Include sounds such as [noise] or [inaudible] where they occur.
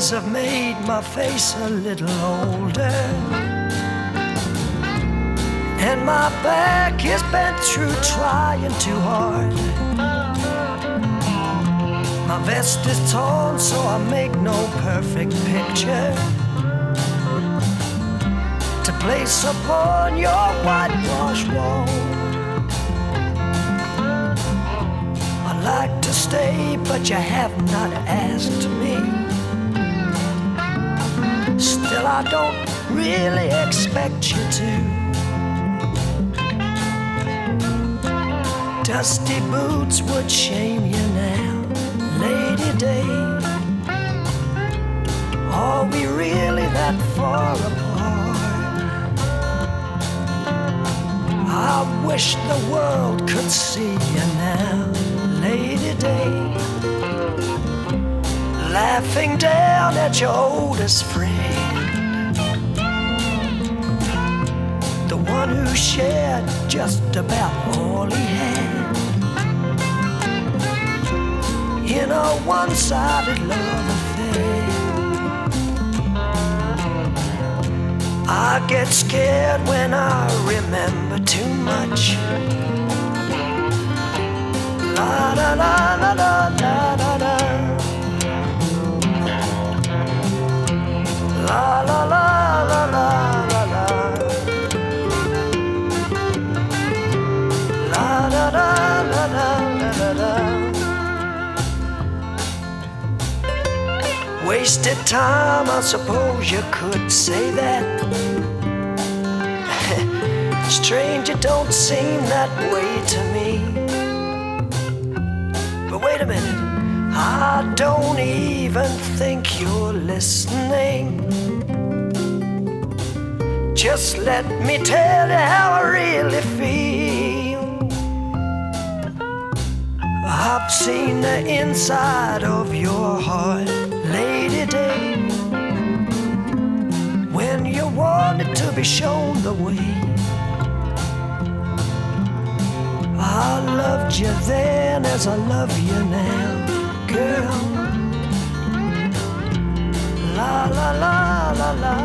lines have made my face a little older. And my back is bent through trying too hard. My vest is torn, so I make no perfect picture to place upon your whitewashed wall. I'd like to stay, but you have not asked me. I don't really expect you to. Dusty boots would shame you now, Lady Day. Are we really that far apart? I wish the world could see you now, Lady Day. Laughing down at your oldest friend. The one who shared just about all he had. In a one sided love affair. I get scared when I remember Wasted time, I suppose you could say that. [laughs] Strange, it don't seem that way to me. But wait a minute, I don't even think you're listening. Just let me tell you how I really feel. I've seen the inside of your heart, Lady Day. When you wanted to be shown the way. I loved you then as I love you now, girl. La la la la la.